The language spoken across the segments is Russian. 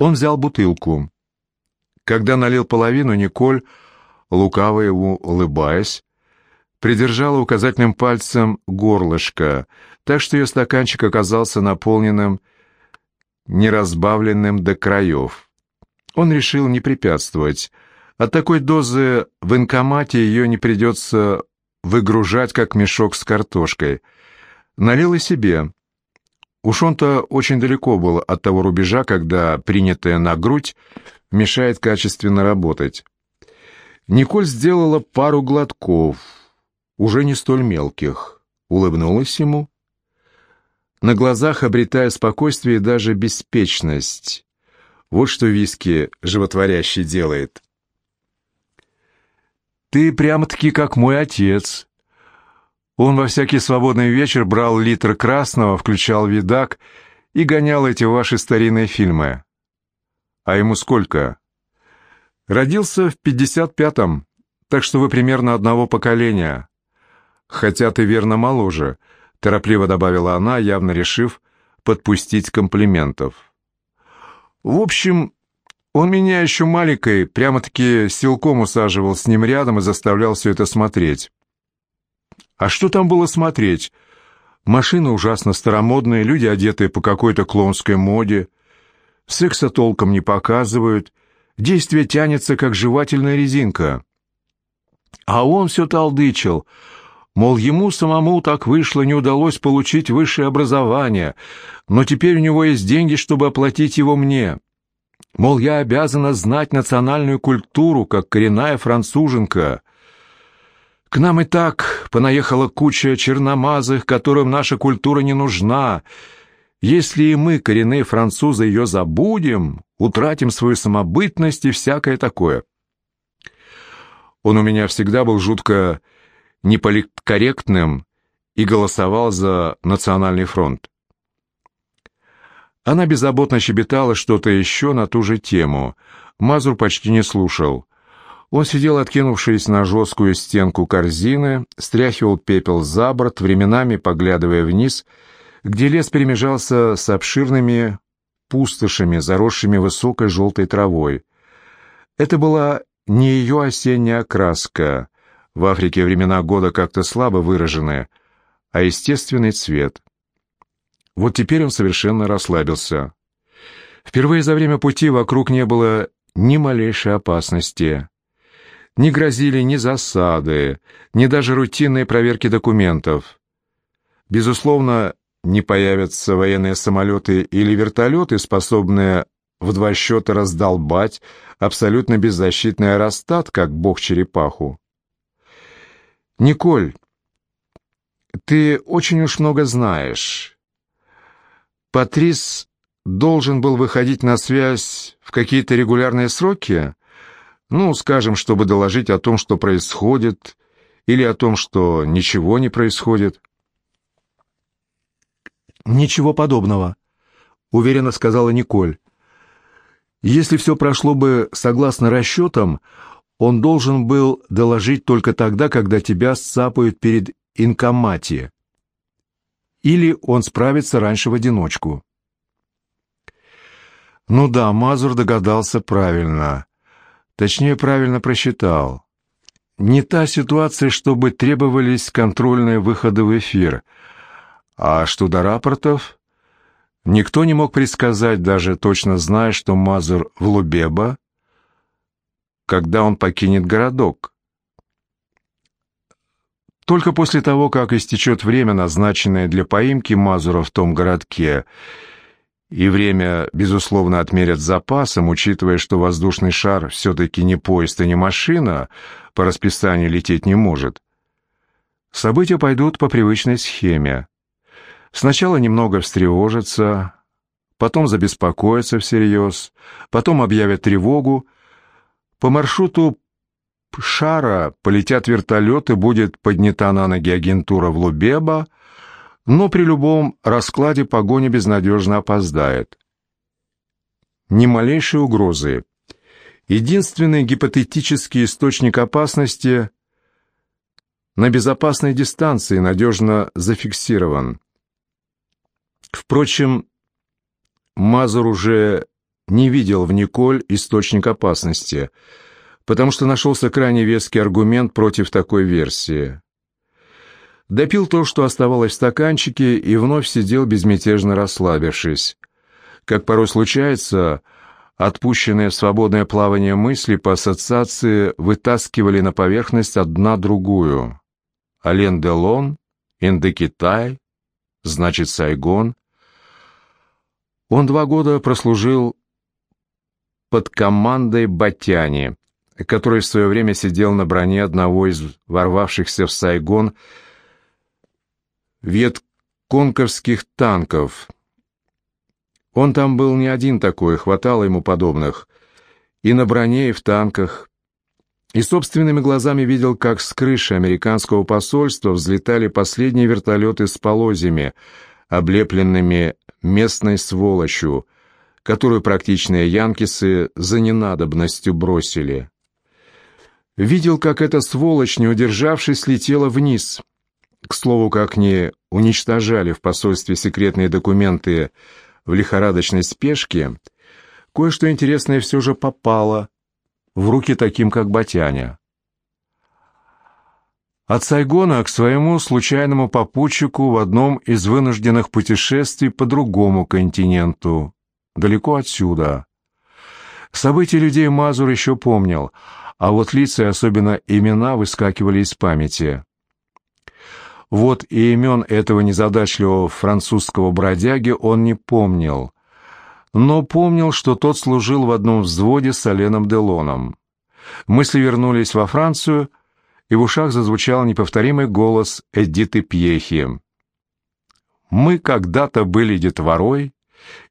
Он взял бутылку. Когда налил половину, Николь, лукаво ему улыбаясь, придержала указательным пальцем горлышко, так что ее стаканчик оказался наполненным, неразбавленным до краев. Он решил не препятствовать. От такой дозы в инкомате ее не придется выгружать, как мешок с картошкой. Налил и себе. Уж он-то очень далеко был от того рубежа, когда принятая на грудь мешает качественно работать. Николь сделала пару глотков, уже не столь мелких, улыбнулась ему, на глазах обретая спокойствие и даже беспечность. Вот что виски животворящий делает. «Ты прямо-таки как мой отец», он во всякий свободный вечер брал литр красного, включал видак и гонял эти ваши старинные фильмы. А ему сколько? Родился в 55-м, так что вы примерно одного поколения. Хотя ты верно моложе, торопливо добавила она, явно решив подпустить комплиментов. В общем, он меня еще маленькой прямо-таки силком усаживал с ним рядом и заставлял все это смотреть. А что там было смотреть? Машины ужасно старомодные, люди, одетые по какой-то клонской моде. Секса толком не показывают. Действие тянется, как жевательная резинка. А он все толдычил. Мол, ему самому так вышло, не удалось получить высшее образование, но теперь у него есть деньги, чтобы оплатить его мне. Мол, я обязана знать национальную культуру, как коренная француженка. К нам и так понаехала куча черномазых, которым наша культура не нужна. Если и мы, коренные французы, ее забудем, утратим свою самобытность и всякое такое. Он у меня всегда был жутко неполиткорректным и голосовал за национальный фронт. Она беззаботно щебетала что-то еще на ту же тему. Мазур почти не слушал. Он сидел, откинувшись на жесткую стенку корзины, стряхивал пепел за борт, временами поглядывая вниз, где лес перемежался с обширными пустошами, заросшими высокой желтой травой. Это была не ее осенняя окраска, в Африке времена года как-то слабо выраженные, а естественный цвет. Вот теперь он совершенно расслабился. Впервые за время пути вокруг не было ни малейшей опасности. Не грозили ни засады, ни даже рутинные проверки документов. Безусловно, не появятся военные самолеты или вертолеты, способные в два счета раздолбать абсолютно беззащитный аэростат, как бог-черепаху. «Николь, ты очень уж много знаешь. Патрис должен был выходить на связь в какие-то регулярные сроки?» Ну, скажем, чтобы доложить о том, что происходит, или о том, что ничего не происходит. «Ничего подобного», — уверенно сказала Николь. «Если все прошло бы согласно расчетам, он должен был доложить только тогда, когда тебя сцапают перед инкомати. Или он справится раньше в одиночку». Ну да, Мазур догадался правильно. Точнее, правильно просчитал. Не та ситуация, чтобы требовались контрольные выходы в эфир. А что до рапортов? Никто не мог предсказать, даже точно зная, что Мазур в Лубеба, когда он покинет городок. Только после того, как истечет время, назначенное для поимки Мазура в том городке, и время, безусловно, отмерят запасом, учитывая, что воздушный шар все-таки не поезд и не машина, по расписанию лететь не может. События пойдут по привычной схеме. Сначала немного встревожатся, потом забеспокоятся всерьез, потом объявят тревогу. По маршруту шара полетят вертолеты, будет поднята на ноги агентура в Лубеба, но при любом раскладе погоня безнадежно опоздает. Ни малейшей угрозы. Единственный гипотетический источник опасности на безопасной дистанции надежно зафиксирован. Впрочем, Мазур уже не видел в Николь источник опасности, потому что нашелся крайне веский аргумент против такой версии. Допил то, что оставалось в стаканчике, и вновь сидел безмятежно расслабившись. Как порой случается, отпущенные в свободное плавание мысли по ассоциации вытаскивали на поверхность одна другую. Ален Делон, Индокитай, значит Сайгон. Он два года прослужил под командой Батяни, который в свое время сидел на броне одного из ворвавшихся в Сайгон ветконковских танков. Он там был не один такой, хватало ему подобных. И на броне, и в танках. И собственными глазами видел, как с крыши американского посольства взлетали последние вертолеты с полозьями, облепленными местной сволочью, которую практичные янкисы за ненадобностью бросили. Видел, как эта сволочь, не удержавшись, летела вниз. К слову, как не уничтожали в посольстве секретные документы в лихорадочной спешке, кое-что интересное все же попало в руки таким, как Батяня. От Сайгона к своему случайному попутчику в одном из вынужденных путешествий по другому континенту, далеко отсюда. События людей Мазур еще помнил, а вот лица и особенно имена выскакивали из памяти. Вот и имен этого незадачливого французского бродяги он не помнил, но помнил, что тот служил в одном взводе с Оленом Делоном. Мысли вернулись во Францию, и в ушах зазвучал неповторимый голос Эдиты Пьехи. «Мы когда-то были детворой,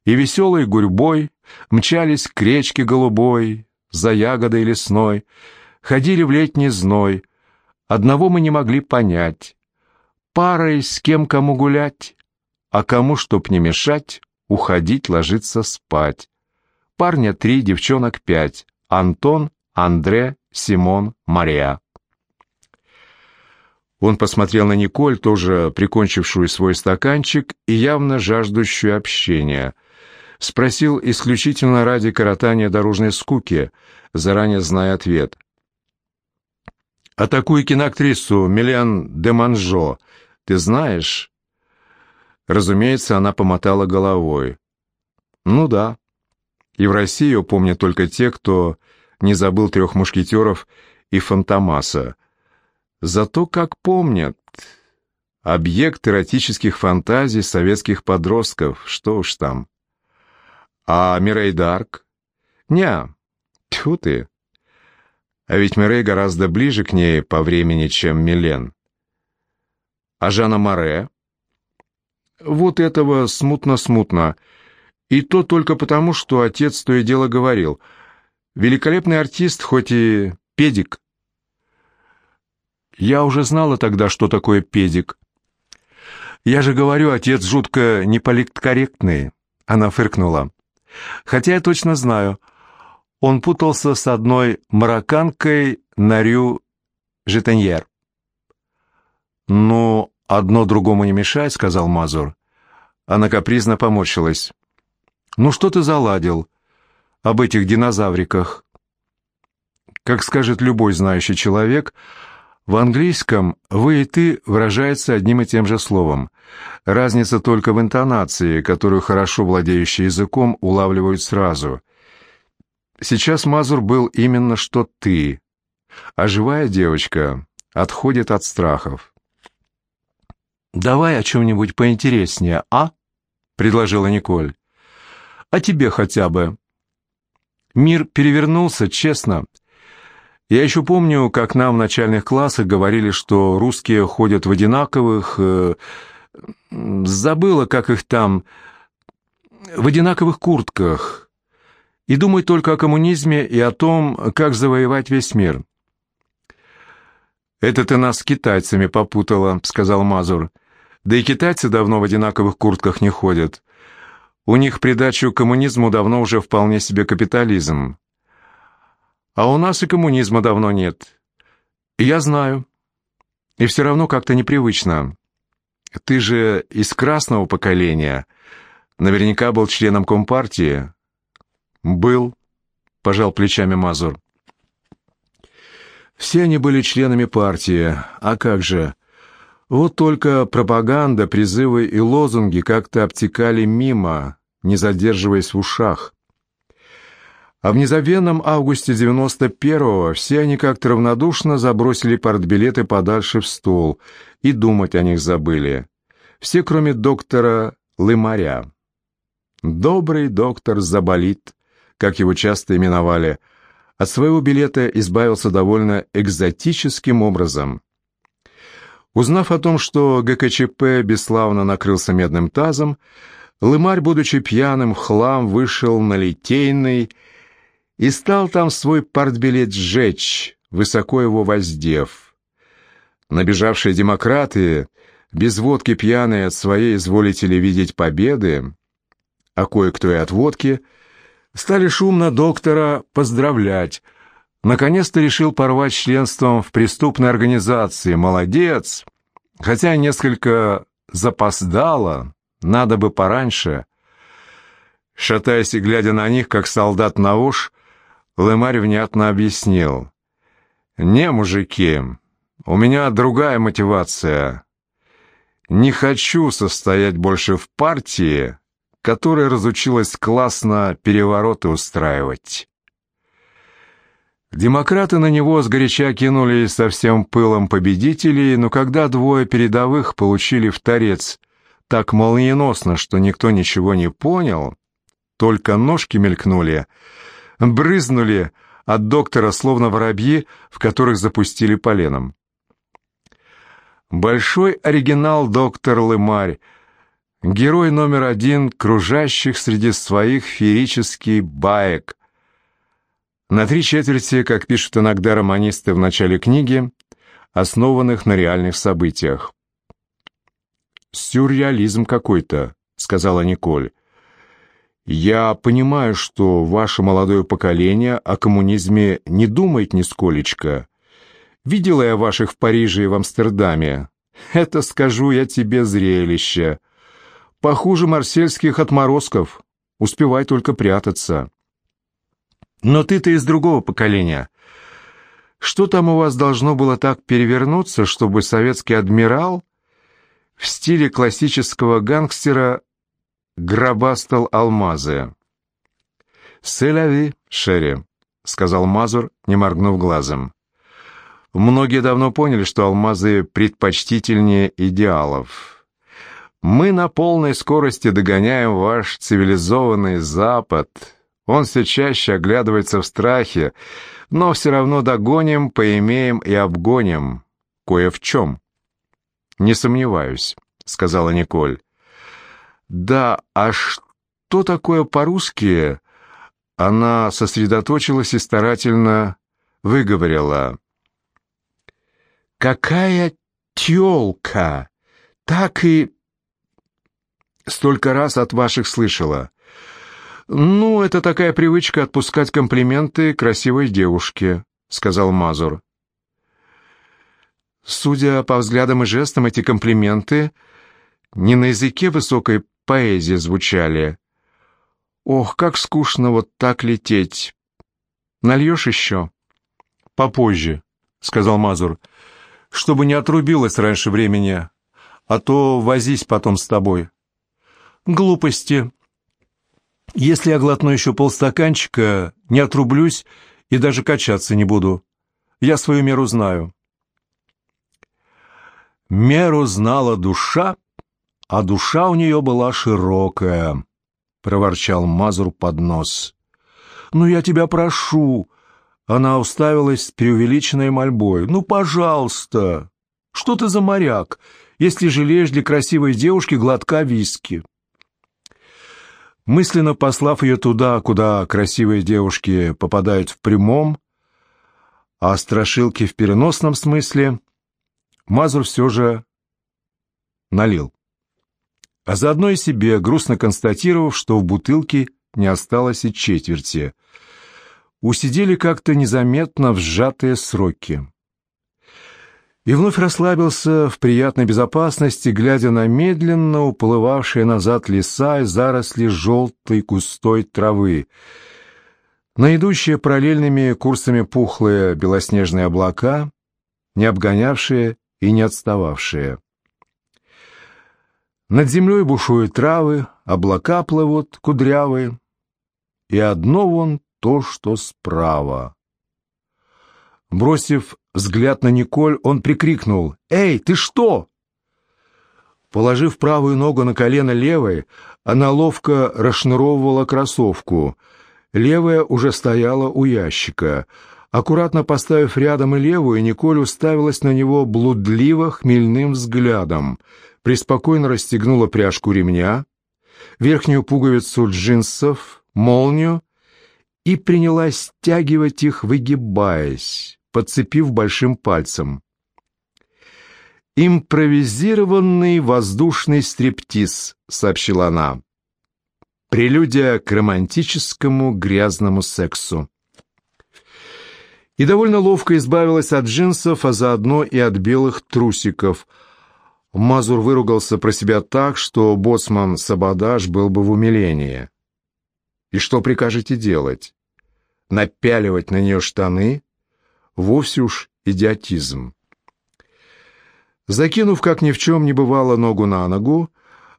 и веселой гурьбой мчались к речке голубой, за ягодой лесной, ходили в летний зной. Одного мы не могли понять, парой с кем кому гулять, а кому, чтоб не мешать, уходить ложиться спать. Парня три, девчонок пять, Антон, Андре, Симон, Мария. Он посмотрел на Николь, тоже прикончившую свой стаканчик и явно жаждущую общения. Спросил исключительно ради коротания дорожной скуки, заранее зная ответ. «А такую киноактрису Милен де Манжо ты знаешь?» Разумеется, она помотала головой. «Ну да. И в Россию помнят только те, кто не забыл трех мушкетеров и Фантомаса. Зато как помнят. Объект эротических фантазий советских подростков, что уж там. А Мирей Дарк? Ня, тьфу ты. А ведь Мирей гораздо ближе к ней по времени, чем Милен. А Жанна Море? Вот этого смутно-смутно. И то только потому, что отец то и дело говорил. Великолепный артист, хоть и педик. Я уже знала тогда, что такое педик. Я же говорю, отец жутко неполиткорректный. Она фыркнула. Хотя я точно знаю. Он путался с одной марокканкой на Рю. «Ну, одно другому не мешает», — сказал Мазур. Она капризно поморщилась. «Ну что ты заладил об этих динозавриках?» Как скажет любой знающий человек, в английском «вы» и «ты» выражается одним и тем же словом. Разница только в интонации, которую хорошо владеющие языком улавливают сразу. Сейчас Мазур был именно что «ты», а живая девочка отходит от страхов. «Давай о чем-нибудь поинтереснее, а?» — предложила Николь. «О тебе хотя бы». Мир перевернулся, честно. Я еще помню, как нам в начальных классах говорили, что русские ходят в одинаковых... Э, забыла, как их там... В одинаковых куртках. И думают только о коммунизме и о том, как завоевать весь мир. «Это ты нас с китайцами попутала», — сказал Мазур. «Да и китайцы давно в одинаковых куртках не ходят. У них придачу коммунизму давно уже вполне себе капитализм. А у нас и коммунизма давно нет. Я знаю. И все равно как-то непривычно. Ты же из красного поколения. Наверняка был членом Компартии. «Был», — пожал плечами Мазур. Все они были членами партии, а как же? Вот только пропаганда, призывы и лозунги как-то обтекали мимо, не задерживаясь в ушах. А в незабвенном августе 91-го все они как-то равнодушно забросили партбилеты подальше в стол и думать о них забыли. Все, кроме доктора Лымаря. «Добрый доктор заболит», как его часто именовали, от своего билета избавился довольно экзотическим образом. Узнав о том, что ГКЧП бесславно накрылся медным тазом, Лымарь, будучи пьяным в хлам, вышел на Литейный и стал там свой партбилет сжечь, высоко его воздев. Набежавшие демократы, без водки пьяные от своей, изволите ли видеть победы, а кое-кто и от водки, стали шумно доктора поздравлять. Наконец-то решил порвать членством в преступной организации. Молодец! Хотя несколько запоздало, надо бы пораньше. Шатаясь и глядя на них, как солдат на уж, Лемарь внятно объяснил. «Не, мужики, у меня другая мотивация. Не хочу состоять больше в партии, которая разучилась классно перевороты устраивать». Демократы на него сгоряча кинулись со всем пылом победителей, но когда двое передовых получили в торец так молниеносно, что никто ничего не понял, только ножки мелькнули — брызнули от доктора, словно воробьи, в которых запустили поленом. Большой оригинал доктор Лымарь, герой номер один кружащих среди своих феерических баек. На три четверти, как пишут иногда романисты в начале книги, основанных на реальных событиях. «Сюрреализм какой-то», — сказала Николь. Я понимаю, что ваше молодое поколение о коммунизме не думает нисколечко. Видела я ваших в Париже и в Амстердаме. Это, скажу я тебе, зрелище. Похуже марсельских отморозков. Успевай только прятаться. Но ты-то из другого поколения. Что там у вас должно было так перевернуться, чтобы советский адмирал в стиле классического гангстера гробастал алмазы. «Селяви, Шерри», — сказал Мазур, не моргнув глазом. «Многие давно поняли, что алмазы предпочтительнее идеалов. Мы на полной скорости догоняем ваш цивилизованный Запад. Он все чаще оглядывается в страхе, но все равно догоним, поимеем и обгоним. Кое в чем». «Не сомневаюсь», — сказала Николь. «Да, а что такое по-русски?» Она сосредоточилась и старательно выговорила. «Какая тёлка! Так и...» «Столько раз от ваших слышала». «Ну, это такая привычка отпускать комплименты красивой девушке», — сказал Мазур. Судя по взглядам и жестам, эти комплименты не на языке высокой поэзии звучали. Ох, как скучно вот так лететь. Нальешь еще? Попозже, сказал Мазур, чтобы не отрубилось раньше времени, а то возись потом с тобой. Глупости. Если я глотну еще полстаканчика, не отрублюсь и даже качаться не буду. Я свою меру знаю. Меру знала душа, а душа у нее была широкая», — проворчал Мазур под нос. «Ну, я тебя прошу!» Она уставилась с преувеличенной мольбой. «Ну, пожалуйста! Что ты за моряк, если жалеешь для красивой девушки глотка виски?» Мысленно послав ее туда, куда красивые девушки попадают в прямом, а страшилки в переносном смысле, Мазур все же налил а заодно и себе, грустно констатировав, что в бутылке не осталось и четверти. Усидели как-то незаметно в сжатые сроки. И вновь расслабился в приятной безопасности, глядя на медленно уплывавшие назад леса и заросли желтой густой травы. на идущие параллельными курсами пухлые белоснежные облака, не обгонявшие и не отстававшие. Над землей бушуют травы, облака плывут кудрявые, и одно вон то, что справа. Бросив взгляд на Николь, он прикрикнул «Эй, ты что?» Положив правую ногу на колено левой, она ловко расшнуровывала кроссовку. Левая уже стояла у ящика. Аккуратно поставив рядом и левую, Николь уставилась на него блудливо хмельным взглядом, приспокойно расстегнула пряжку ремня, верхнюю пуговицу джинсов, молнию и принялась стягивать их, выгибаясь, подцепив большим пальцем. «Импровизированный воздушный стриптиз», — сообщила она. «Прелюдия к романтическому грязному сексу». И довольно ловко избавилась от джинсов, а заодно и от белых трусиков. Мазур выругался про себя так, что боцман Сабадаш был бы в умилении. «И что прикажете делать? Напяливать на нее штаны? Вовсе уж идиотизм». Закинув, как ни в чем не бывало, ногу на ногу,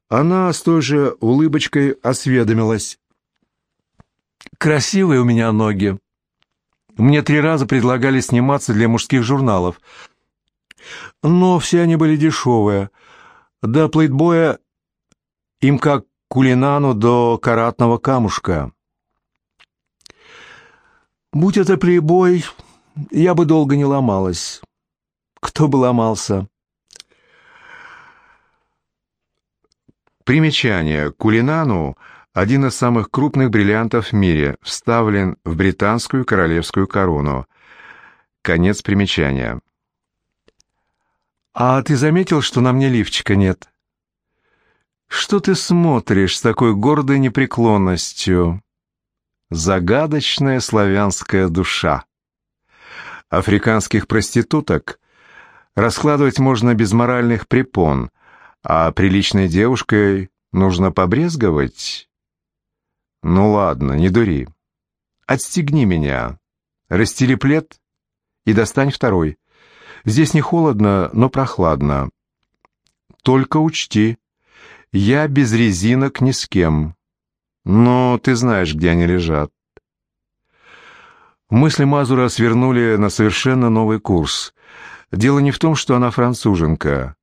она с той же улыбочкой осведомилась. «Красивые у меня ноги. Мне три раза предлагали сниматься для мужских журналов. Но все они были дешевые. До плейтбоя им как кулинану до каратного камушка. Будь это плейбой, я бы долго не ломалась. Кто бы ломался?» Примечание. Кулинану – один из самых крупных бриллиантов в мире, вставлен в британскую королевскую корону. Конец примечания. «А ты заметил, что на мне лифчика нет?» «Что ты смотришь с такой гордой непреклонностью?» «Загадочная славянская душа». Африканских проституток раскладывать можно без моральных препон – а приличной девушкой нужно побрезговать? Ну ладно, не дури. Отстегни меня, расстели плед и достань второй. Здесь не холодно, но прохладно. Только учти, я без резинок ни с кем. Но ты знаешь, где они лежат. Мысли Мазура свернули на совершенно новый курс. Дело не в том, что она француженка.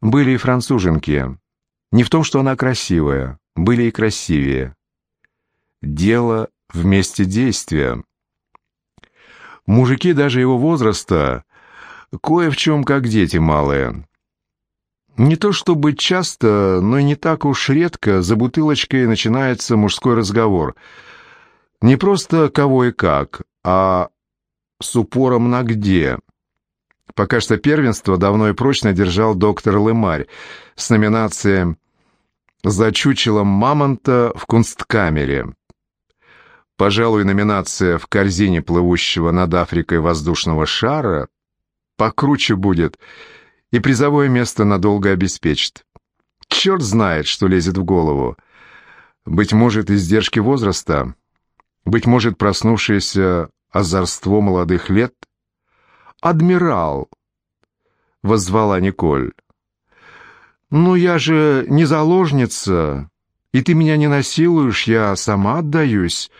Были и француженки. Не в том, что она красивая, были и красивее. Дело в месте действия. Мужики даже его возраста кое в чем как дети малые. Не то чтобы часто, но и не так уж редко за бутылочкой начинается мужской разговор. Не просто кого и как, а с упором на где. Пока что первенство давно и прочно держал доктор Лемарь с номинацией «За чучелом мамонта в кунсткамере». Пожалуй, номинация в корзине плывущего над Африкой воздушного шара покруче будет и призовое место надолго обеспечит. Черт знает, что лезет в голову. Быть может, издержки возраста, быть может, проснувшееся озорство молодых лет — адмирал!» — воззвала Николь. «Ну, я же не заложница, и ты меня не насилуешь, я сама отдаюсь.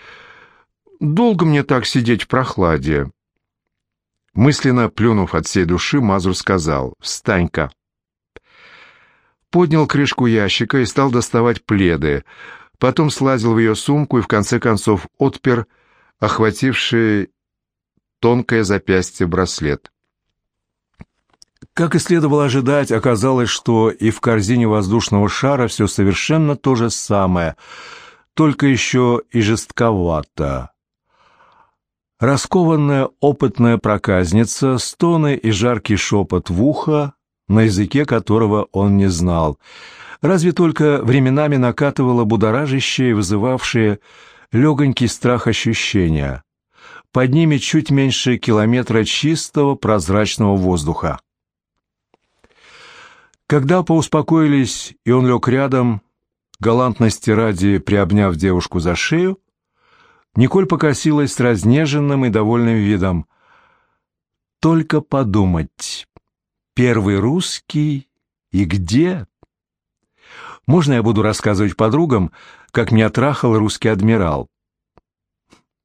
Долго мне так сидеть в прохладе?» Мысленно плюнув от всей души, Мазур сказал «Встань-ка». Поднял крышку ящика и стал доставать пледы, потом слазил в ее сумку и в конце концов отпер охвативший тонкое запястье браслет. Как и следовало ожидать, оказалось, что и в корзине воздушного шара все совершенно то же самое, только еще и жестковато. Раскованная опытная проказница, стоны и жаркий шепот в ухо, на языке которого он не знал, разве только временами накатывало будоражащее и вызывавшее легонький страх ощущения под ними чуть меньше километра чистого прозрачного воздуха. Когда поуспокоились, и он лег рядом, галантности ради приобняв девушку за шею, Николь покосилась с разнеженным и довольным видом. «Только подумать. Первый русский и где?» «Можно я буду рассказывать подругам, как меня трахал русский адмирал?»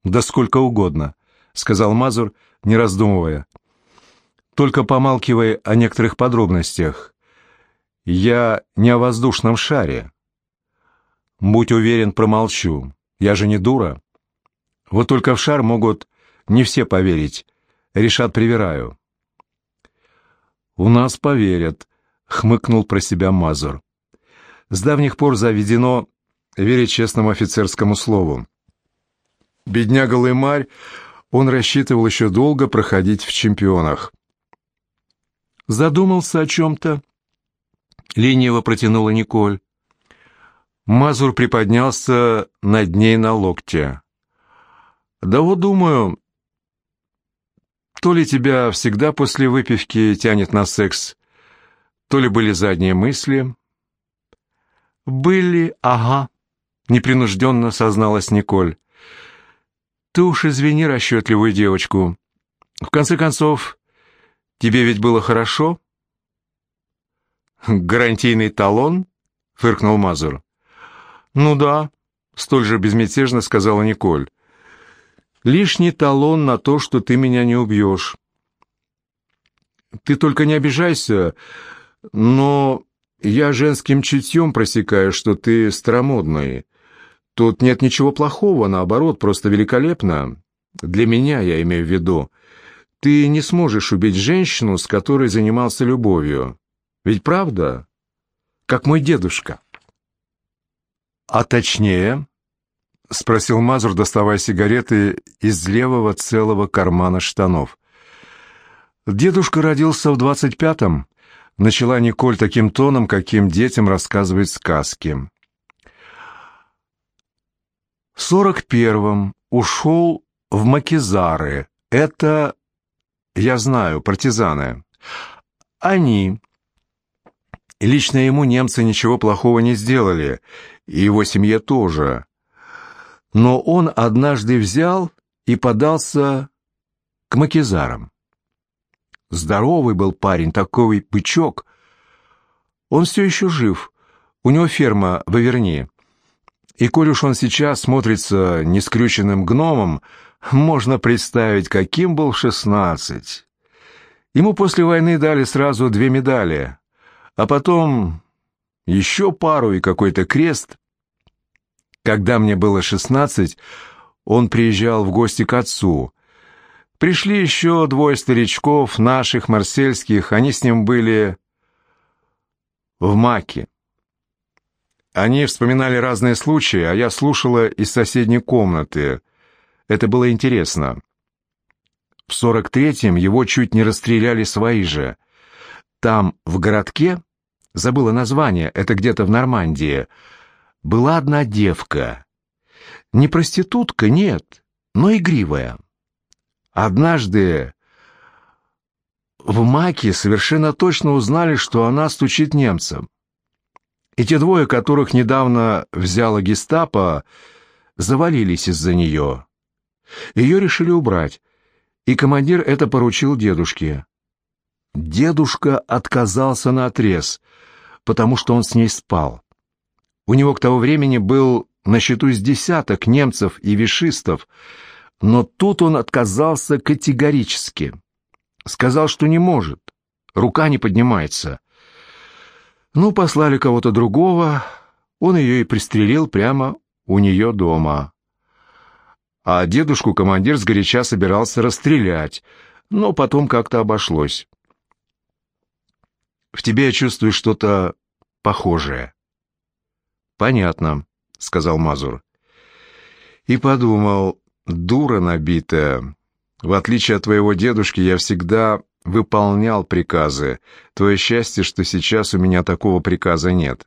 «Да сколько угодно», — сказал Мазур, не раздумывая. «Только помалкивая о некоторых подробностях. Я не о воздушном шаре. Будь уверен, промолчу. Я же не дура. Вот только в шар могут не все поверить. Решат, привираю. «У нас поверят», — хмыкнул про себя Мазур. «С давних пор заведено верить честному офицерскому слову. Бедняга Лымарь, он рассчитывал еще долго проходить в чемпионах. Задумался о чем-то. Лениво протянула Николь. Мазур приподнялся над ней на локте. «Да вот думаю, то ли тебя всегда после выпивки тянет на секс, то ли были задние мысли». «Были, ага», — непринужденно созналась Николь. «Ты уж извини расчетливую девочку. В конце концов, тебе ведь было хорошо?» «Гарантийный талон?» — фыркнул Мазур. «Ну да», — столь же безмятежно сказала Николь. Лишний талон на то, что ты меня не убьешь. Ты только не обижайся, но я женским чутьем просекаю, что ты старомодный. Тут нет ничего плохого, наоборот, просто великолепно. Для меня, я имею в виду. Ты не сможешь убить женщину, с которой занимался любовью. Ведь правда? Как мой дедушка. А точнее, — спросил Мазур, доставая сигареты из левого целого кармана штанов. «Дедушка родился в двадцать пятом», — начала Николь таким тоном, каким детям рассказывают сказки. «В сорок первом ушел в Макизары. Это, я знаю, партизаны. Они...» Лично ему немцы ничего плохого не сделали, и его семье тоже но он однажды взял и подался к макизарам. Здоровый был парень, такой бычок. Он все еще жив, у него ферма в Аверни. И коль уж он сейчас смотрится нескрюченным гномом, можно представить, каким был в шестнадцать. Ему после войны дали сразу две медали, а потом еще пару и какой-то крест. Когда мне было шестнадцать, он приезжал в гости к отцу. Пришли еще двое старичков, наших, марсельских, они с ним были в маке. Они вспоминали разные случаи, а я слушала из соседней комнаты. Это было интересно. В сорок третьем его чуть не расстреляли свои же. Там, в городке, забыла название, это где-то в Нормандии, была одна девка. Не проститутка, нет, но игривая. Однажды в Маке совершенно точно узнали, что она стучит немцам. И те двое, которых недавно взяла гестапо, завалились из-за нее. Ее решили убрать, и командир это поручил дедушке. Дедушка отказался на отрез, потому что он с ней спал. У него к того времени был на счету с десяток немцев и вишистов, но тут он отказался категорически. Сказал, что не может, рука не поднимается. Ну, послали кого-то другого, он ее и пристрелил прямо у нее дома. А дедушку командир сгоряча собирался расстрелять, но потом как-то обошлось. В тебе я чувствую что-то похожее. «Понятно», — сказал Мазур. И подумал, дура набитая. В отличие от твоего дедушки, я всегда выполнял приказы. Твое счастье, что сейчас у меня такого приказа нет.